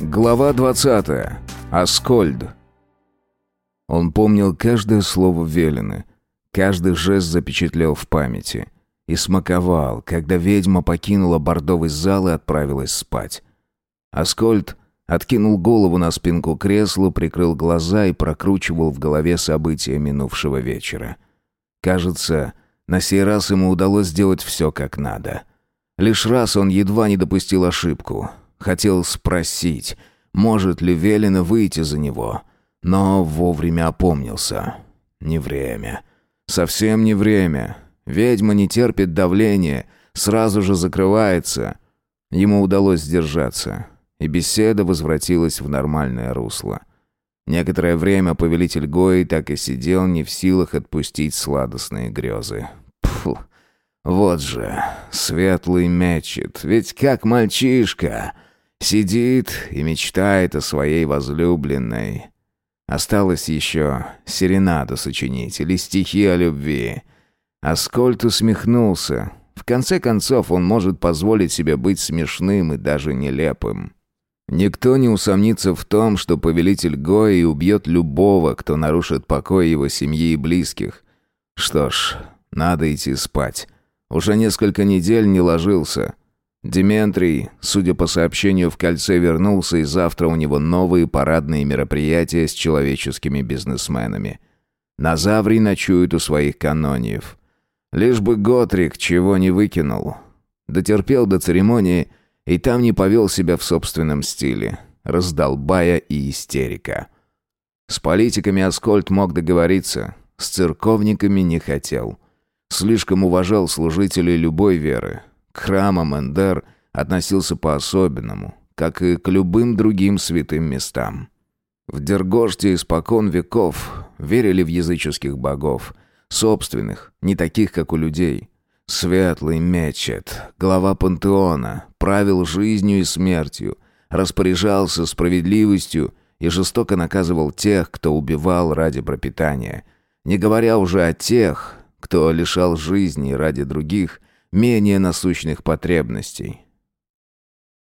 Глава 20. Аскольд. Он помнил каждое слово Велины, каждый жест запечатлел в памяти и смаковал, когда ведьма покинула бордовый зал и отправилась спать. Аскольд откинул голову на спинку кресла, прикрыл глаза и прокручивал в голове события минувшего вечера. Кажется, на сей раз ему удалось сделать все как надо. Лишь раз он едва не допустил ошибку — Хотел спросить, может ли Велина выйти за него, но вовремя опомнился. Не время. Совсем не время. Ведьма не терпит давления, сразу же закрывается. Ему удалось сдержаться, и беседа возвратилась в нормальное русло. Некоторое время повелитель Гои так и сидел не в силах отпустить сладостные грезы. Пфу, вот же, светлый мечет, ведь как мальчишка... Сидит и мечтает о своей возлюбленной. Осталось еще серенаду сочинить или стихи о любви. Аскольд усмехнулся. В конце концов, он может позволить себе быть смешным и даже нелепым. Никто не усомнится в том, что повелитель Гои убьет любого, кто нарушит покой его семьи и близких. Что ж, надо идти спать. Уже несколько недель не ложился. Дементрий, судя по сообщению в кольце, вернулся, и завтра у него новые парадные мероприятия с человеческими бизнесменами. Назаврий ночует у своих канониев. Лишь бы Готрик чего не выкинул. Дотерпел до церемонии и там не повел себя в собственном стиле. Раздолбая и истерика. С политиками Аскольд мог договориться, с церковниками не хотел. Слишком уважал служителей любой веры, к храмам Эндер относился по-особенному, как и к любым другим святым местам. В Дергоште испокон веков верили в языческих богов, собственных, не таких, как у людей. Светлый Мечет, глава пантеона, правил жизнью и смертью, распоряжался справедливостью и жестоко наказывал тех, кто убивал ради пропитания, не говоря уже о тех, кто лишал жизни ради других менее насущных потребностей.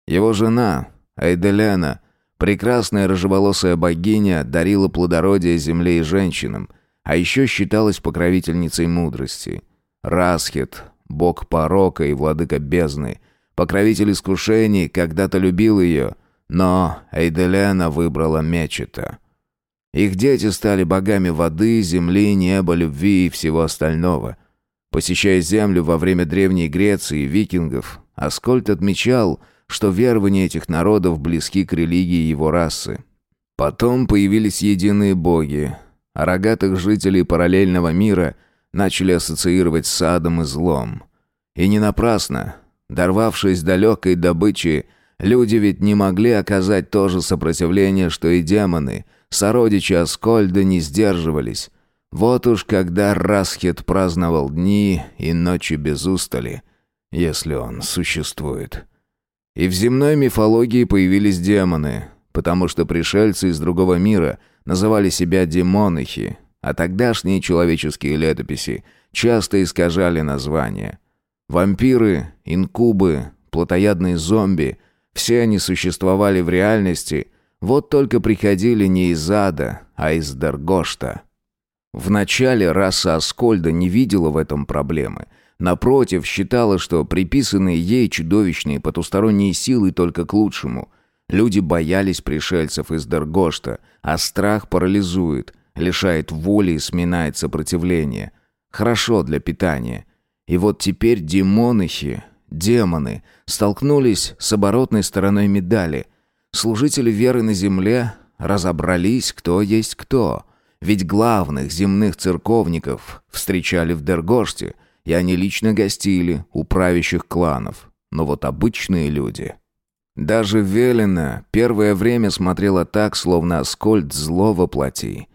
Его жена, Айделяна, прекрасная рыжеволосая богиня, дарила плодородие земле и женщинам, а еще считалась покровительницей мудрости. Расхет, бог порока и владыка бездны, покровитель искушений, когда-то любил ее, но Айделяна выбрала Мечета. Их дети стали богами воды, земли, неба, любви и всего остального – Посещая Землю во время Древней Греции и викингов, Аскольд отмечал, что верования этих народов близки к религии его расы. Потом появились единые боги, а рогатых жителей параллельного мира начали ассоциировать с садом и злом. И не напрасно. Дорвавшись до легкой добычи, люди ведь не могли оказать то же сопротивление, что и демоны. Сородичи Аскольда не сдерживались, вот уж когда Расхет праздновал дни и ночи без устали, если он существует. И в земной мифологии появились демоны, потому что пришельцы из другого мира называли себя демонихи, а тогдашние человеческие летописи часто искажали названия. Вампиры, инкубы, плотоядные зомби — все они существовали в реальности, вот только приходили не из ада, а из Даргошта. Вначале раса Аскольда не видела в этом проблемы. Напротив, считала, что приписанные ей чудовищные потусторонние силы только к лучшему. Люди боялись пришельцев из Дергошта, а страх парализует, лишает воли и сминает сопротивление. Хорошо для питания. И вот теперь демонихи, демоны, столкнулись с оборотной стороной медали. Служители веры на земле разобрались, кто есть кто — ведь главных земных церковников встречали в Дергоште, и они лично гостили у правящих кланов. Но вот обычные люди... Даже Велена первое время смотрела так, словно Аскольд зло воплоти.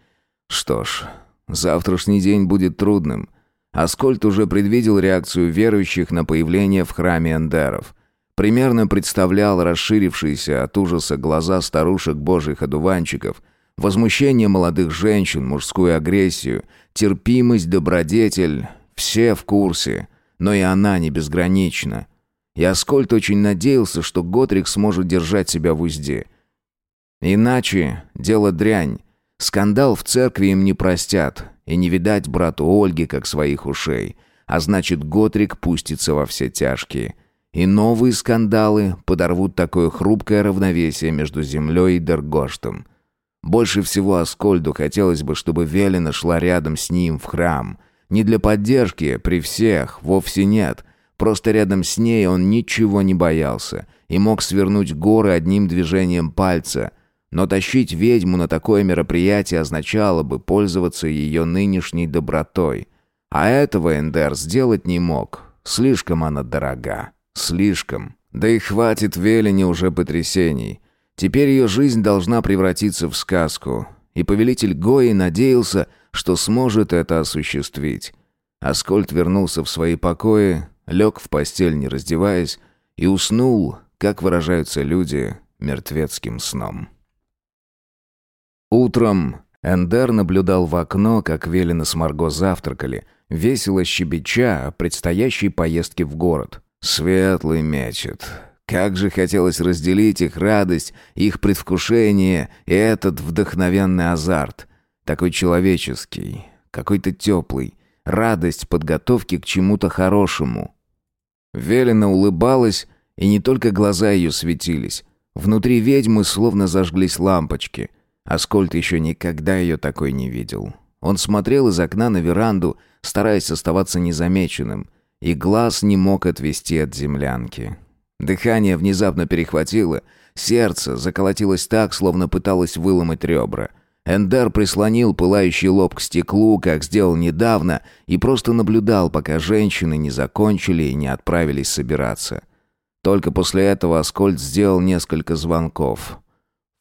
Что ж, завтрашний день будет трудным. Аскольд уже предвидел реакцию верующих на появление в храме Эндеров. Примерно представлял расширившиеся от ужаса глаза старушек божьих одуванчиков – Возмущение молодых женщин, мужскую агрессию, терпимость, добродетель — все в курсе, но и она не безгранична. И Аскольд очень надеялся, что Готрик сможет держать себя в узде. Иначе дело дрянь. Скандал в церкви им не простят, и не видать брату Ольги как своих ушей. А значит, Готрик пустится во все тяжкие. И новые скандалы подорвут такое хрупкое равновесие между землей и Дергоштом. Больше всего Аскольду хотелось бы, чтобы Велина шла рядом с ним в храм. Не для поддержки, при всех, вовсе нет. Просто рядом с ней он ничего не боялся и мог свернуть горы одним движением пальца – но тащить ведьму на такое мероприятие означало бы пользоваться ее нынешней добротой. А этого Эндер сделать не мог. Слишком она дорога. Слишком. Да и хватит Велине уже потрясений. Теперь ее жизнь должна превратиться в сказку. И повелитель Гои надеялся, что сможет это осуществить. Аскольд вернулся в свои покои, лег в постель, не раздеваясь, и уснул, как выражаются люди, мертвецким сном. Утром Эндер наблюдал в окно, как Велина с Марго завтракали, весело щебеча о предстоящей поездке в город. Светлый мечет. Как же хотелось разделить их радость, их предвкушение и этот вдохновенный азарт. Такой человеческий, какой-то теплый. Радость подготовки к чему-то хорошему. Велина улыбалась, и не только глаза ее светились. Внутри ведьмы словно зажглись лампочки — Аскольд еще никогда ее такой не видел. Он смотрел из окна на веранду, стараясь оставаться незамеченным, и глаз не мог отвести от землянки. Дыхание внезапно перехватило, сердце заколотилось так, словно пыталось выломать ребра. Эндер прислонил пылающий лоб к стеклу, как сделал недавно, и просто наблюдал, пока женщины не закончили и не отправились собираться. Только после этого Аскольд сделал несколько звонков.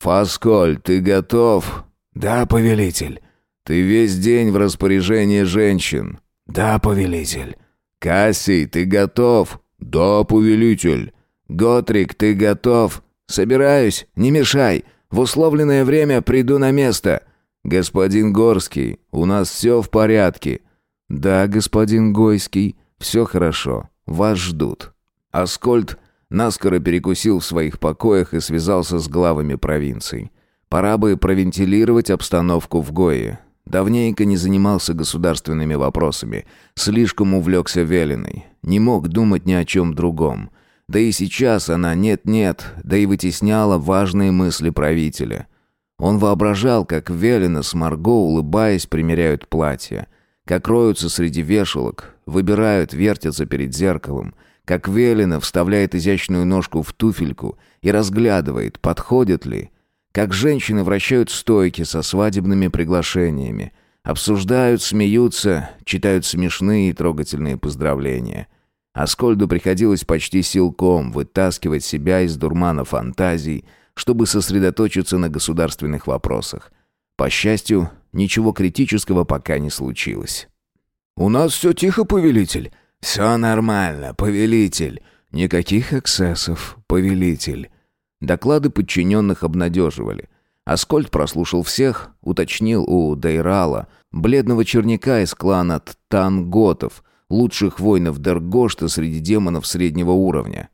«Фасколь, ты готов?» «Да, повелитель». «Ты весь день в распоряжении женщин?» «Да, повелитель». «Кассий, ты готов?» «Да, повелитель». «Готрик, ты готов?» «Собираюсь, не мешай. В условленное время приду на место». «Господин Горский, у нас все в порядке». «Да, господин Гойский, все хорошо. Вас ждут». Аскольд Наскоро перекусил в своих покоях и связался с главами провинций. Пора бы провентилировать обстановку в Гое. Давненько не занимался государственными вопросами. Слишком увлекся Велиной. Не мог думать ни о чем другом. Да и сейчас она нет-нет, да и вытесняла важные мысли правителя. Он воображал, как Велина с Марго, улыбаясь, примеряют платья. Как роются среди вешалок, выбирают, вертятся перед зеркалом – как Велина вставляет изящную ножку в туфельку и разглядывает, подходит ли, как женщины вращают стойки со свадебными приглашениями, обсуждают, смеются, читают смешные и трогательные поздравления. Аскольду приходилось почти силком вытаскивать себя из дурмана фантазий, чтобы сосредоточиться на государственных вопросах. По счастью, ничего критического пока не случилось. «У нас все тихо, повелитель», «Все нормально, повелитель. Никаких эксцессов, повелитель». Доклады подчиненных обнадеживали. Аскольд прослушал всех, уточнил у Дейрала, бледного черняка из клана Танготов, лучших воинов Дергошта среди демонов среднего уровня.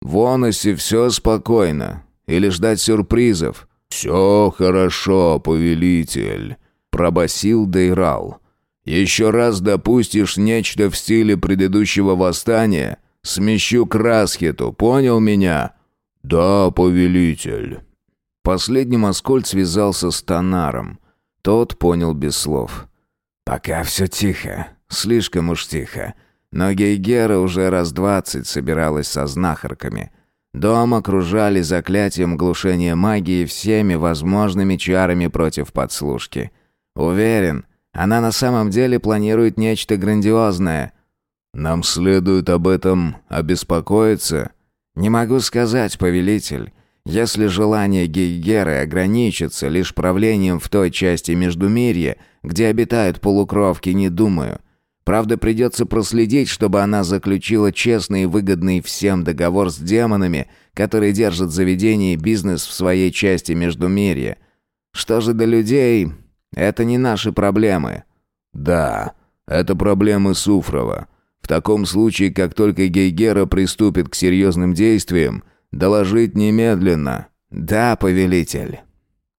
«В Оносе все спокойно. Или ждать сюрпризов?» «Все хорошо, повелитель», — пробасил Дейрал. Еще раз допустишь нечто в стиле предыдущего восстания, смещу к Расхету, понял меня?» «Да, повелитель». Последним Аскольд связался с Танаром. Тот понял без слов. «Пока все тихо, слишком уж тихо. Но Гейгера уже раз двадцать собиралась со знахарками. Дом окружали заклятием глушения магии всеми возможными чарами против подслушки. Уверен, она на самом деле планирует нечто грандиозное. Нам следует об этом обеспокоиться. Не могу сказать, повелитель. Если желание Гейгеры ограничится лишь правлением в той части Междумирья, где обитают полукровки, не думаю. Правда, придется проследить, чтобы она заключила честный и выгодный всем договор с демонами, которые держат заведение и бизнес в своей части Междумирья. Что же до людей, это не наши проблемы». «Да, это проблемы Суфрова. В таком случае, как только Гейгера приступит к серьезным действиям, доложить немедленно. «Да, повелитель».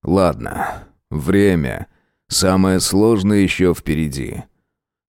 «Ладно. Время. Самое сложное еще впереди».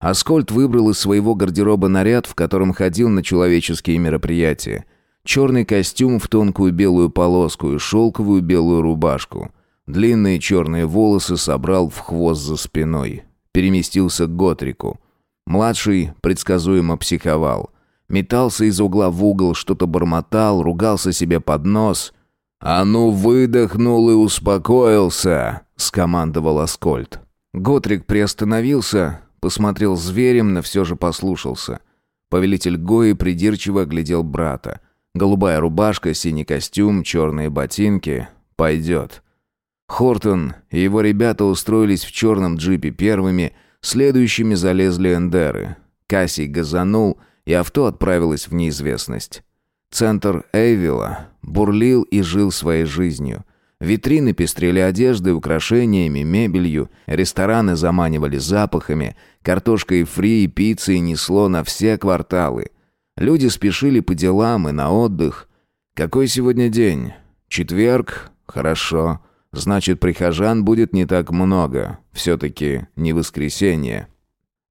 Аскольд выбрал из своего гардероба наряд, в котором ходил на человеческие мероприятия. Черный костюм в тонкую белую полоску и шелковую белую рубашку. Длинные черные волосы собрал в хвост за спиной. Переместился к Готрику. Младший предсказуемо психовал. Метался из угла в угол, что-то бормотал, ругался себе под нос. «А ну, выдохнул и успокоился!» — скомандовал Аскольд. Готрик приостановился, посмотрел зверем, но все же послушался. Повелитель Гои придирчиво оглядел брата. Голубая рубашка, синий костюм, черные ботинки. Пойдет. Хортон и его ребята устроились в черном джипе первыми, следующими залезли эндеры. Кассий газанул, и авто отправилось в неизвестность. Центр Эйвилла бурлил и жил своей жизнью. Витрины пестрели одеждой, украшениями, мебелью, рестораны заманивали запахами, картошкой фри и пиццей несло на все кварталы. Люди спешили по делам и на отдых. Какой сегодня день? Четверг? Хорошо. Значит, прихожан будет не так много. Все-таки не воскресенье.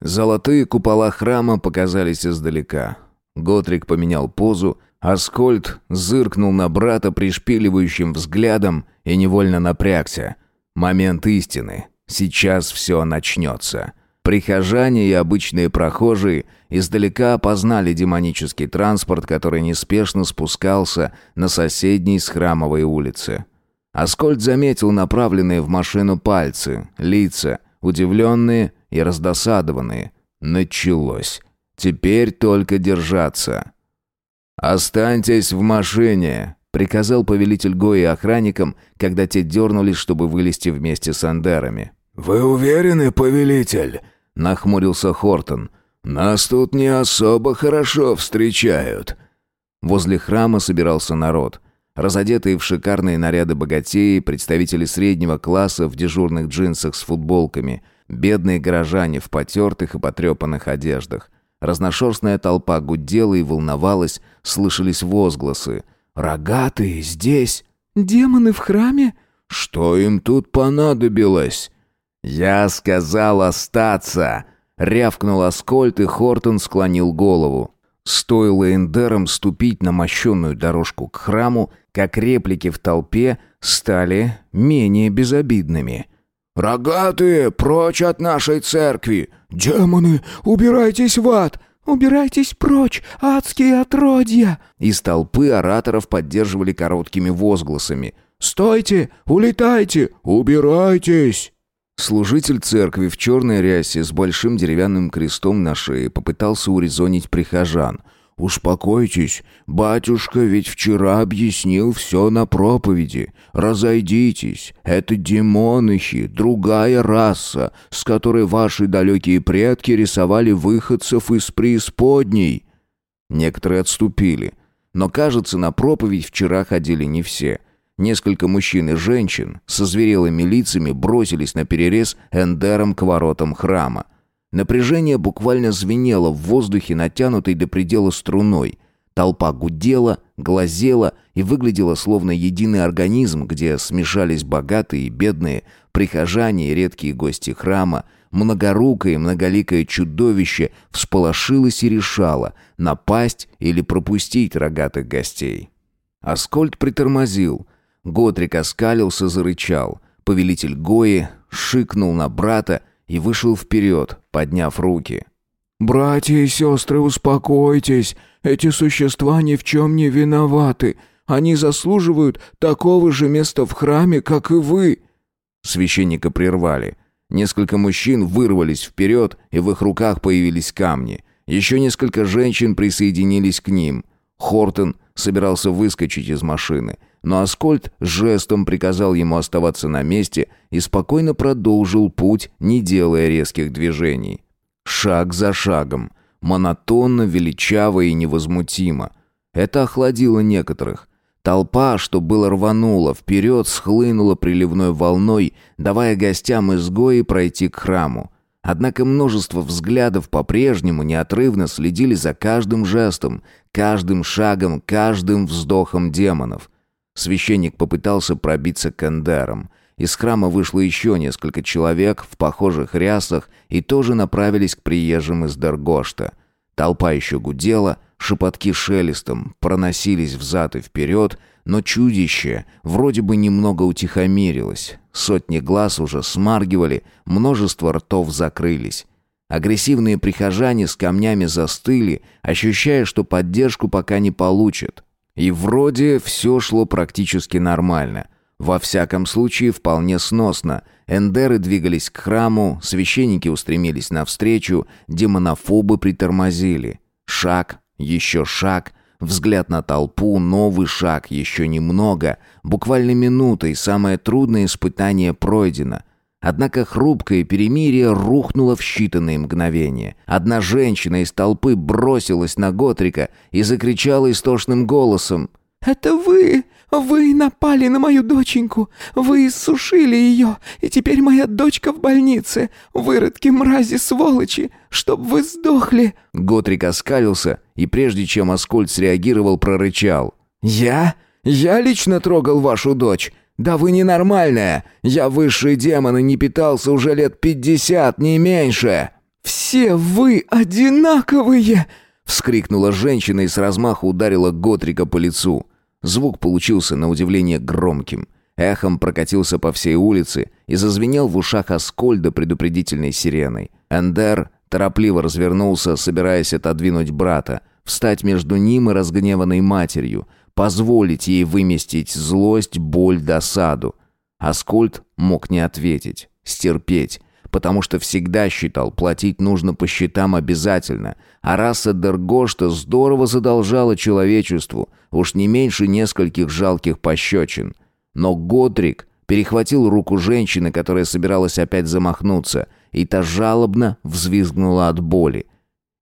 Золотые купола храма показались издалека. Готрик поменял позу, Аскольд зыркнул на брата пришпиливающим взглядом и невольно напрягся. Момент истины. Сейчас все начнется. Прихожане и обычные прохожие издалека опознали демонический транспорт, который неспешно спускался на соседней с храмовой улице. Аскольд заметил направленные в машину пальцы, лица, удивленные и раздосадованные. Началось. Теперь только держаться. «Останьтесь в машине», — приказал повелитель Гои охранникам, когда те дернулись, чтобы вылезти вместе с андерами. «Вы уверены, повелитель?» — нахмурился Хортон. «Нас тут не особо хорошо встречают». Возле храма собирался народ. Разодетые в шикарные наряды богатеи, представители среднего класса в дежурных джинсах с футболками, бедные горожане в потертых и потрепанных одеждах. Разношерстная толпа гудела и волновалась, слышались возгласы. «Рогатые здесь!» «Демоны в храме?» «Что им тут понадобилось?» «Я сказал остаться!» Рявкнул Аскольд, и Хортон склонил голову. Стоило Эндерам ступить на мощенную дорожку к храму, как реплики в толпе стали менее безобидными. «Рогатые, прочь от нашей церкви! Демоны, убирайтесь в ад! Убирайтесь прочь, адские отродья!» Из толпы ораторов поддерживали короткими возгласами. «Стойте! Улетайте! Убирайтесь!» Служитель церкви в черной рясе с большим деревянным крестом на шее попытался урезонить прихожан. «Успокойтесь, батюшка ведь вчера объяснил все на проповеди. Разойдитесь, это демонихи, другая раса, с которой ваши далекие предки рисовали выходцев из преисподней». Некоторые отступили, но, кажется, на проповедь вчера ходили не все – Несколько мужчин и женщин со зверелыми лицами бросились на перерез эндером к воротам храма. Напряжение буквально звенело в воздухе, натянутой до предела струной. Толпа гудела, глазела и выглядела словно единый организм, где смешались богатые и бедные, прихожане и редкие гости храма. Многорукое и многоликое чудовище всполошилось и решало, напасть или пропустить рогатых гостей. Аскольд притормозил, Готрик оскалился, зарычал. Повелитель Гои шикнул на брата и вышел вперед, подняв руки. «Братья и сестры, успокойтесь. Эти существа ни в чем не виноваты. Они заслуживают такого же места в храме, как и вы». Священника прервали. Несколько мужчин вырвались вперед, и в их руках появились камни. Еще несколько женщин присоединились к ним. Хортон собирался выскочить из машины – но Аскольд жестом приказал ему оставаться на месте и спокойно продолжил путь, не делая резких движений. Шаг за шагом, монотонно, величаво и невозмутимо. Это охладило некоторых. Толпа, что было рванула, вперед схлынула приливной волной, давая гостям изгои пройти к храму. Однако множество взглядов по-прежнему неотрывно следили за каждым жестом, каждым шагом, каждым вздохом демонов. Священник попытался пробиться к Эндерам. Из храма вышло еще несколько человек в похожих рясах и тоже направились к приезжим из Дергошта. Толпа еще гудела, шепотки шелестом проносились взад и вперед, но чудище вроде бы немного утихомирилось. Сотни глаз уже смаргивали, множество ртов закрылись. Агрессивные прихожане с камнями застыли, ощущая, что поддержку пока не получат. И вроде все шло практически нормально. Во всяком случае, вполне сносно. Эндеры двигались к храму, священники устремились навстречу, демонофобы притормозили. Шаг, еще шаг, взгляд на толпу, новый шаг, еще немного. Буквально минутой самое трудное испытание пройдено — Однако хрупкое перемирие рухнуло в считанные мгновения. Одна женщина из толпы бросилась на Готрика и закричала истошным голосом. «Это вы! Вы напали на мою доченьку! Вы иссушили ее, и теперь моя дочка в больнице! Выродки, мрази, сволочи! Чтоб вы сдохли!» Готрик оскалился, и прежде чем Аскольд среагировал, прорычал. «Я? Я лично трогал вашу дочь! «Да вы ненормальная! Я высший демон и не питался уже лет пятьдесят, не меньше!» «Все вы одинаковые!» — вскрикнула женщина и с размаху ударила Готрика по лицу. Звук получился, на удивление, громким. Эхом прокатился по всей улице и зазвенел в ушах Аскольда предупредительной сиреной. Эндер торопливо развернулся, собираясь отодвинуть брата, встать между ним и разгневанной матерью — позволить ей выместить злость, боль, досаду. Аскольд мог не ответить, стерпеть, потому что всегда считал, платить нужно по счетам обязательно, а раса Дергошта здорово задолжала человечеству, уж не меньше нескольких жалких пощечин. Но Готрик перехватил руку женщины, которая собиралась опять замахнуться, и та жалобно взвизгнула от боли.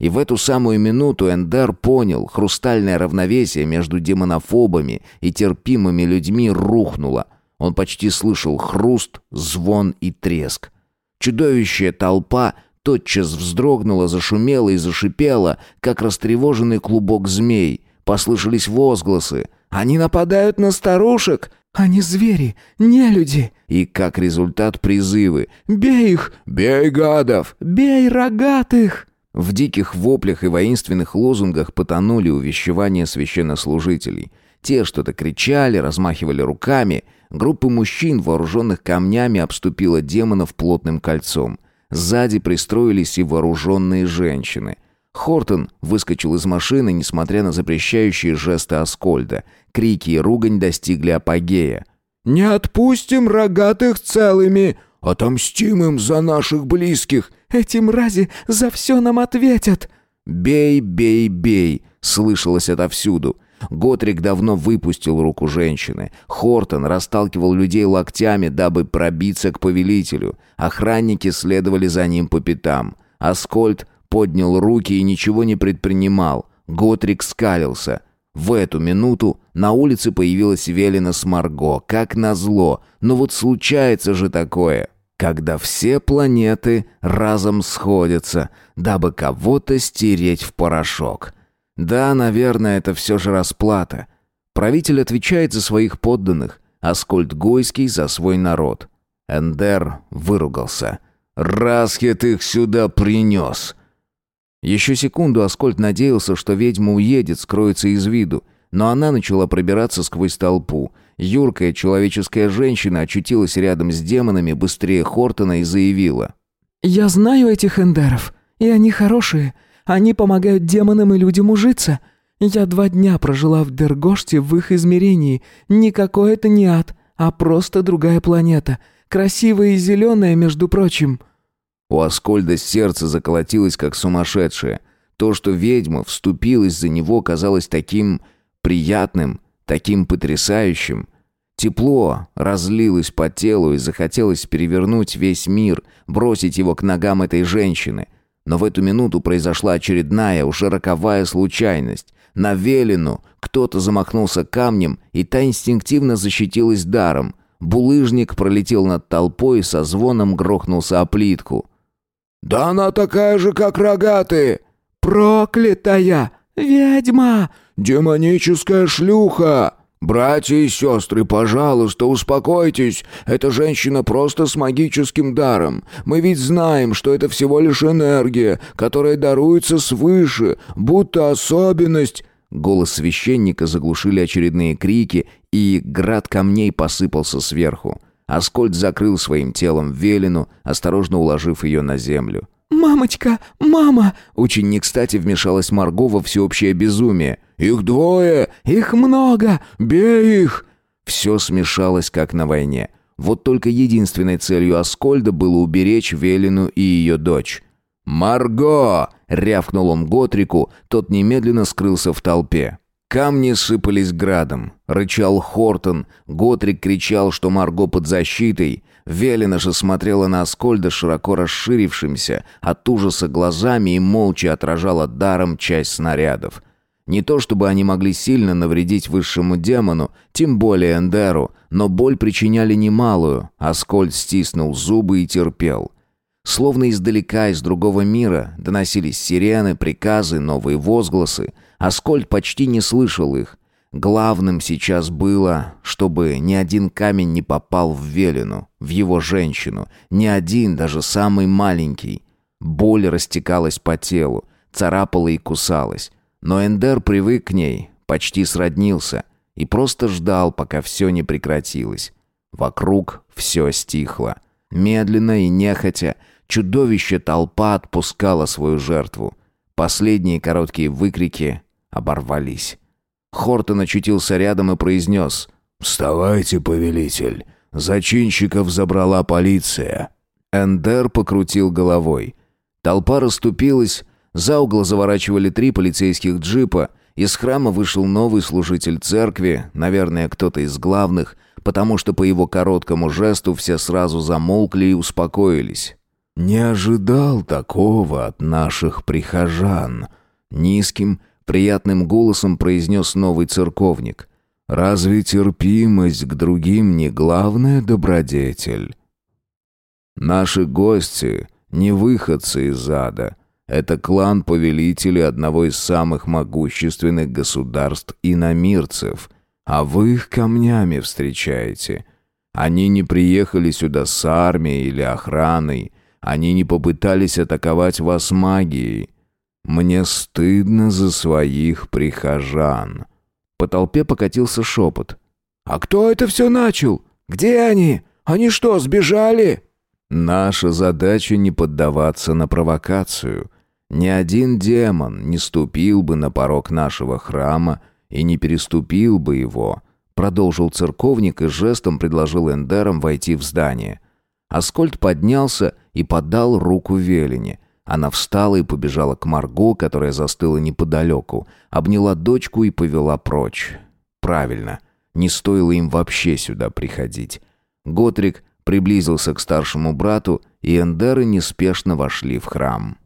И в эту самую минуту Эндер понял, хрустальное равновесие между демонофобами и терпимыми людьми рухнуло. Он почти слышал хруст, звон и треск. Чудовищая толпа тотчас вздрогнула, зашумела и зашипела, как растревоженный клубок змей. Послышались возгласы. «Они нападают на старушек!» «Они звери, не люди!» И как результат призывы «Бей их! Бей гадов! Бей рогатых!» В диких воплях и воинственных лозунгах потонули увещевания священнослужителей. Те что-то кричали, размахивали руками. Группа мужчин, вооруженных камнями, обступила демонов плотным кольцом. Сзади пристроились и вооруженные женщины. Хортон выскочил из машины, несмотря на запрещающие жесты Аскольда. Крики и ругань достигли апогея. «Не отпустим рогатых целыми! Отомстим им за наших близких! Эти мрази за все нам ответят!» «Бей, бей, бей!» — слышалось отовсюду. Готрик давно выпустил руку женщины. Хортон расталкивал людей локтями, дабы пробиться к повелителю. Охранники следовали за ним по пятам. Аскольд поднял руки и ничего не предпринимал. Готрик скалился. В эту минуту на улице появилась Велина с Марго, как назло. Но вот случается же такое когда все планеты разом сходятся, дабы кого-то стереть в порошок. Да, наверное, это все же расплата. Правитель отвечает за своих подданных, Аскольд Гойский за свой народ. Эндер выругался. «Расхет их сюда принес!» Еще секунду Аскольд надеялся, что ведьма уедет, скроется из виду, но она начала пробираться сквозь толпу. Юркая человеческая женщина очутилась рядом с демонами быстрее Хортона и заявила. «Я знаю этих эндеров, и они хорошие. Они помогают демонам и людям ужиться. Я два дня прожила в Дергоште в их измерении. Никакой это не ад, а просто другая планета. Красивая и зеленая, между прочим». У Аскольда сердце заколотилось, как сумасшедшее. То, что ведьма вступилась за него, казалось таким приятным, таким потрясающим. Тепло разлилось по телу и захотелось перевернуть весь мир, бросить его к ногам этой женщины. Но в эту минуту произошла очередная, уже роковая случайность. На Велину кто-то замахнулся камнем, и та инстинктивно защитилась даром. Булыжник пролетел над толпой и со звоном грохнулся о плитку. «Да она такая же, как рогатые!» «Проклятая! Ведьма!» «Демоническая шлюха!» «Братья и сестры, пожалуйста, успокойтесь. Эта женщина просто с магическим даром. Мы ведь знаем, что это всего лишь энергия, которая даруется свыше, будто особенность...» Голос священника заглушили очередные крики, и град камней посыпался сверху. Аскольд закрыл своим телом Велину, осторожно уложив ее на землю. «Мамочка! Мама!» Очень не кстати вмешалась Марго во всеобщее безумие. «Их двое! Их много! Бей их!» Все смешалось, как на войне. Вот только единственной целью Аскольда было уберечь Велину и ее дочь. «Марго!» — рявкнул он Готрику, тот немедленно скрылся в толпе. Камни сыпались градом. Рычал Хортон. Готрик кричал, что Марго под защитой. Велина же смотрела на Аскольда широко расширившимся от ужаса глазами и молча отражала даром часть снарядов. Не то чтобы они могли сильно навредить высшему демону, тем более Эндеру, но боль причиняли немалую. Аскольд стиснул зубы и терпел. Словно издалека, из другого мира, доносились сирены, приказы, новые возгласы. Аскольд почти не слышал их. Главным сейчас было, чтобы ни один камень не попал в Велину, в его женщину, ни один, даже самый маленький. Боль растекалась по телу, царапала и кусалась. Но Эндер привык к ней, почти сроднился и просто ждал, пока все не прекратилось. Вокруг все стихло. Медленно и нехотя чудовище толпа отпускала свою жертву. Последние короткие выкрики оборвались. Хортон очутился рядом и произнес «Вставайте, повелитель! Зачинщиков забрала полиция!» Эндер покрутил головой. Толпа расступилась, за угол заворачивали три полицейских джипа, из храма вышел новый служитель церкви, наверное, кто-то из главных, потому что по его короткому жесту все сразу замолкли и успокоились. «Не ожидал такого от наших прихожан», — низким, приятным голосом произнес новый церковник. «Разве терпимость к другим не главная добродетель?» «Наши гости не выходцы из ада. Это клан повелителей одного из самых могущественных государств иномирцев, а вы их камнями встречаете. Они не приехали сюда с армией или охраной, они не попытались атаковать вас магией. Мне стыдно за своих прихожан». По толпе покатился шепот. «А кто это все начал? Где они? Они что, сбежали?» «Наша задача не поддаваться на провокацию. Ни один демон не ступил бы на порог нашего храма и не переступил бы его», продолжил церковник и жестом предложил Эндерам войти в здание. Аскольд поднялся и подал руку Велине – она встала и побежала к Марго, которая застыла неподалеку, обняла дочку и повела прочь. Правильно, не стоило им вообще сюда приходить. Готрик приблизился к старшему брату, и эндеры неспешно вошли в храм.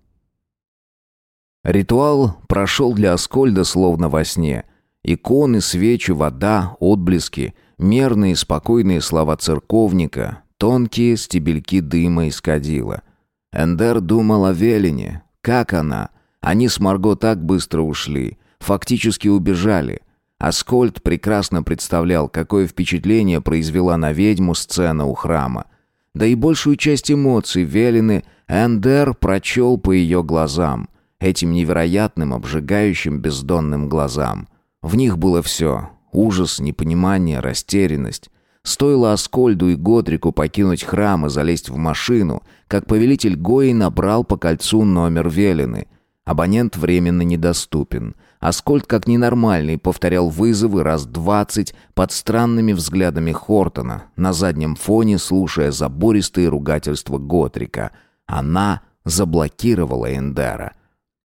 Ритуал прошел для Аскольда словно во сне. Иконы, свечи, вода, отблески, мерные спокойные слова церковника, тонкие стебельки дыма из кадила — Эндер думал о Велине. Как она? Они с Марго так быстро ушли. Фактически убежали. Аскольд прекрасно представлял, какое впечатление произвела на ведьму сцена у храма. Да и большую часть эмоций Велины Эндер прочел по ее глазам. Этим невероятным, обжигающим бездонным глазам. В них было все. Ужас, непонимание, растерянность. Стоило Аскольду и Годрику покинуть храм и залезть в машину, как повелитель Гои набрал по кольцу номер Велины. Абонент временно недоступен. Аскольд, как ненормальный, повторял вызовы раз двадцать под странными взглядами Хортона, на заднем фоне слушая забористые ругательства Готрика. Она заблокировала Эндера.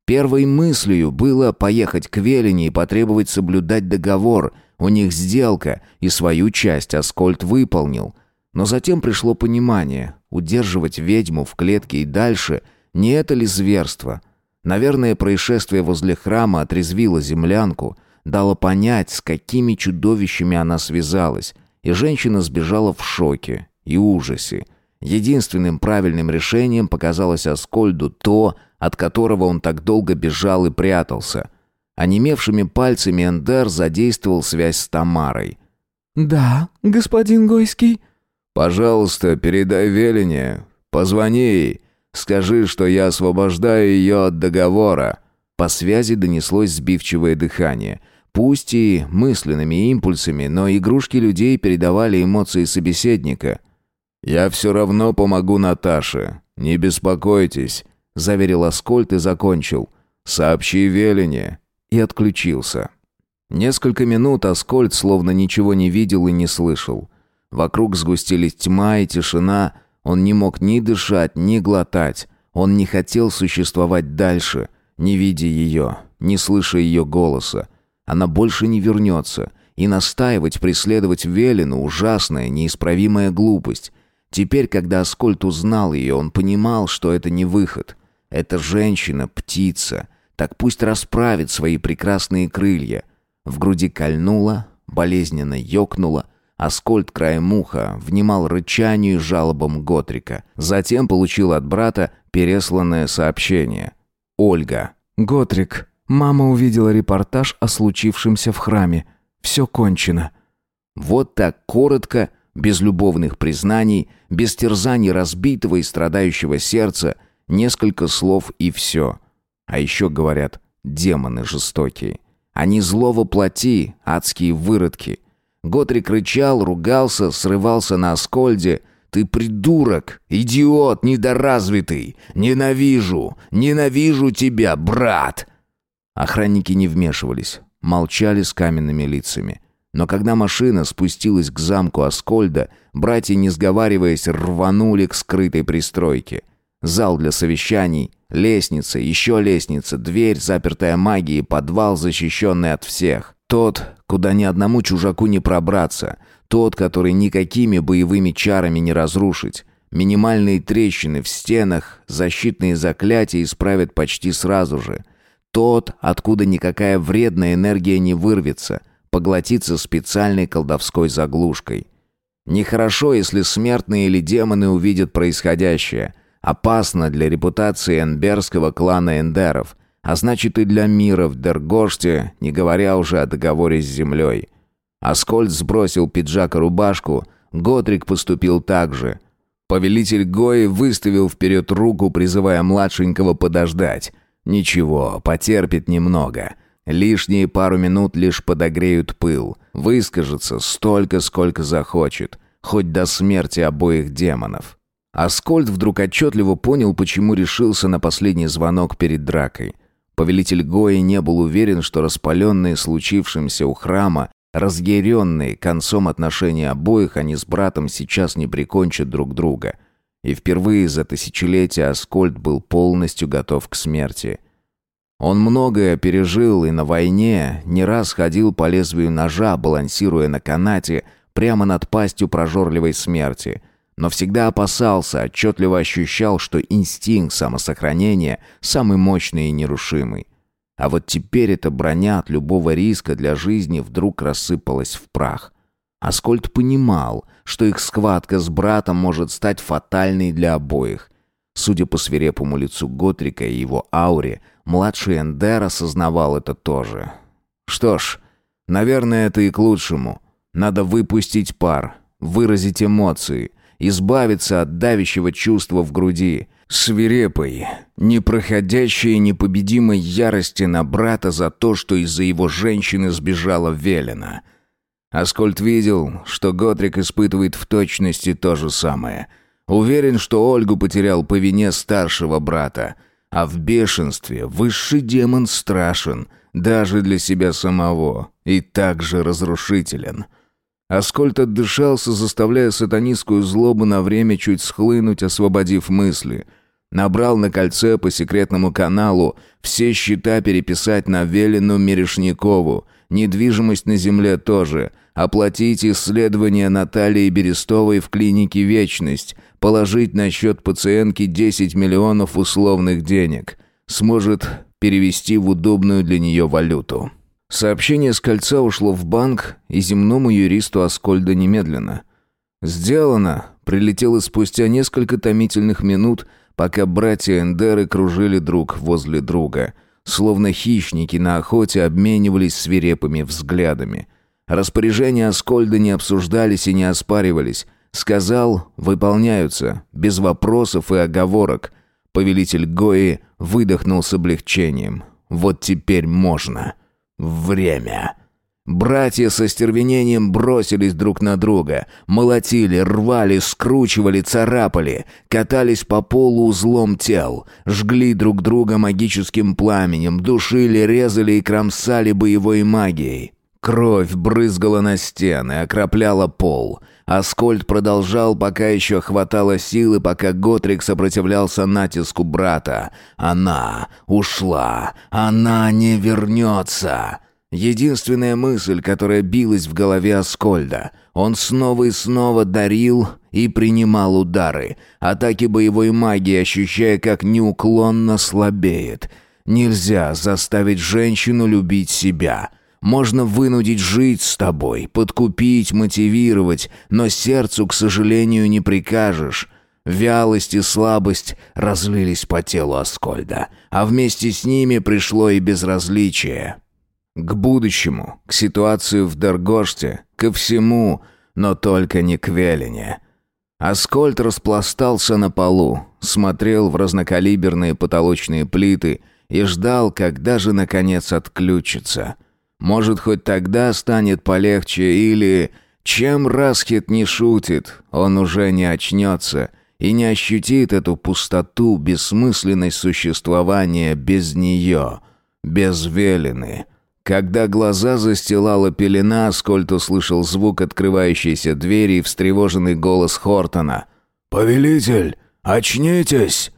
Первой мыслью было поехать к Велине и потребовать соблюдать договор — у них сделка, и свою часть Аскольд выполнил. Но затем пришло понимание, удерживать ведьму в клетке и дальше – не это ли зверство? Наверное, происшествие возле храма отрезвило землянку, дало понять, с какими чудовищами она связалась, и женщина сбежала в шоке и ужасе. Единственным правильным решением показалось Аскольду то, от которого он так долго бежал и прятался – Онемевшими пальцами Эндер задействовал связь с Тамарой. «Да, господин Гойский?» «Пожалуйста, передай Велине. Позвони ей. Скажи, что я освобождаю ее от договора». По связи донеслось сбивчивое дыхание. Пусть и мысленными импульсами, но игрушки людей передавали эмоции собеседника. «Я все равно помогу Наташе. Не беспокойтесь», — заверил Аскольд и закончил. «Сообщи Велине». И отключился. Несколько минут Аскольд словно ничего не видел и не слышал. Вокруг сгустились тьма и тишина. Он не мог ни дышать, ни глотать. Он не хотел существовать дальше, не видя ее, не слыша ее голоса. Она больше не вернется. И настаивать, преследовать Велину – ужасная, неисправимая глупость. Теперь, когда Аскольд узнал ее, он понимал, что это не выход. Эта женщина – птица. Так пусть расправит свои прекрасные крылья. В груди кольнуло, болезненно ёкнуло. Аскольд краем уха внимал рычанию и жалобам Готрика. Затем получил от брата пересланное сообщение. Ольга. «Готрик, мама увидела репортаж о случившемся в храме. Все кончено». Вот так коротко, без любовных признаний, без терзаний разбитого и страдающего сердца, несколько слов и все. А еще говорят, демоны жестокие. Они зло воплоти, адские выродки. Готрик рычал, ругался, срывался на Аскольде. «Ты придурок! Идиот! Недоразвитый! Ненавижу! Ненавижу тебя, брат!» Охранники не вмешивались, молчали с каменными лицами. Но когда машина спустилась к замку Аскольда, братья, не сговариваясь, рванули к скрытой пристройке. Зал для совещаний, лестница, еще лестница, дверь, запертая магией, подвал, защищенный от всех. Тот, куда ни одному чужаку не пробраться. Тот, который никакими боевыми чарами не разрушить. Минимальные трещины в стенах, защитные заклятия исправят почти сразу же. Тот, откуда никакая вредная энергия не вырвется, поглотится специальной колдовской заглушкой. Нехорошо, если смертные или демоны увидят происходящее. Опасно для репутации энберского клана эндеров, а значит и для мира в Дергоште, не говоря уже о договоре с землей. Аскольд сбросил пиджак и рубашку, Готрик поступил так же. Повелитель Гои выставил вперед руку, призывая младшенького подождать. Ничего, потерпит немного. Лишние пару минут лишь подогреют пыл. Выскажется столько, сколько захочет. Хоть до смерти обоих демонов. Аскольд вдруг отчетливо понял, почему решился на последний звонок перед дракой. Повелитель Гои не был уверен, что распаленные случившимся у храма, разъяренные концом отношений обоих, они с братом сейчас не прикончат друг друга. И впервые за тысячелетия Аскольд был полностью готов к смерти. Он многое пережил и на войне не раз ходил по лезвию ножа, балансируя на канате, прямо над пастью прожорливой смерти – но всегда опасался, отчетливо ощущал, что инстинкт самосохранения самый мощный и нерушимый. А вот теперь эта броня от любого риска для жизни вдруг рассыпалась в прах. Аскольд понимал, что их схватка с братом может стать фатальной для обоих. Судя по свирепому лицу Готрика и его ауре, младший Эндер осознавал это тоже. Что ж, наверное, это и к лучшему. Надо выпустить пар, выразить эмоции, избавиться от давящего чувства в груди, свирепой, непроходящей непобедимой ярости на брата за то, что из-за его женщины сбежала Велена. Аскольд видел, что Готрик испытывает в точности то же самое. Уверен, что Ольгу потерял по вине старшего брата, а в бешенстве высший демон страшен даже для себя самого и также разрушителен — Аскольд отдышался, заставляя сатанистскую злобу на время чуть схлынуть, освободив мысли. Набрал на кольце по секретному каналу все счета переписать на Велину Мерешникову, недвижимость на земле тоже, оплатить исследование Натальи Берестовой в клинике «Вечность», положить на счет пациентки 10 миллионов условных денег. Сможет перевести в удобную для нее валюту. Сообщение с кольца ушло в банк и земному юристу Аскольда немедленно. «Сделано!» прилетело спустя несколько томительных минут, пока братья Эндеры кружили друг возле друга. Словно хищники на охоте обменивались свирепыми взглядами. Распоряжения Аскольда не обсуждались и не оспаривались. Сказал, выполняются, без вопросов и оговорок. Повелитель Гои выдохнул с облегчением. Вот теперь можно. Время. Братья со стервенением бросились друг на друга, молотили, рвали, скручивали, царапали, катались по полу узлом тел, жгли друг друга магическим пламенем, душили, резали и кромсали боевой магией. Кровь брызгала на стены, окропляла пол. Аскольд продолжал, пока еще хватало силы, пока Готрик сопротивлялся натиску брата. Она ушла, она не вернется. Единственная мысль, которая билась в голове Аскольда. Он снова и снова дарил и принимал удары. Атаки боевой магии, ощущая, как неуклонно слабеет. Нельзя заставить женщину любить себя. Можно вынудить жить с тобой, подкупить, мотивировать, но сердцу, к сожалению, не прикажешь. Вялость и слабость разлились по телу Аскольда, а вместе с ними пришло и безразличие. К будущему, к ситуации в Дергоште, ко всему, но только не к Велине. Аскольд распластался на полу, смотрел в разнокалиберные потолочные плиты и ждал, когда же наконец отключится. Может, хоть тогда станет полегче или... Чем Расхит не шутит, он уже не очнется и не ощутит эту пустоту, бессмысленность существования без нее, без Велины. Когда глаза застилала пелена, Аскольд услышал звук открывающейся двери и встревоженный голос Хортона. «Повелитель, очнитесь!»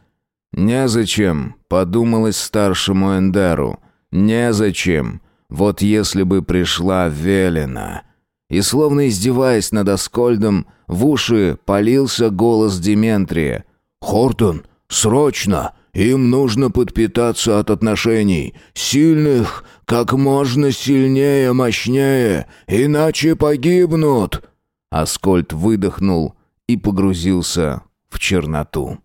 «Незачем», — подумалось старшему Эндеру. «Незачем. Вот если бы пришла Велена». И словно издеваясь над Аскольдом, в уши полился голос Дементрия. «Хортон, срочно! Им нужно подпитаться от отношений. Сильных как можно сильнее, мощнее, иначе погибнут!» Аскольд выдохнул и погрузился в черноту.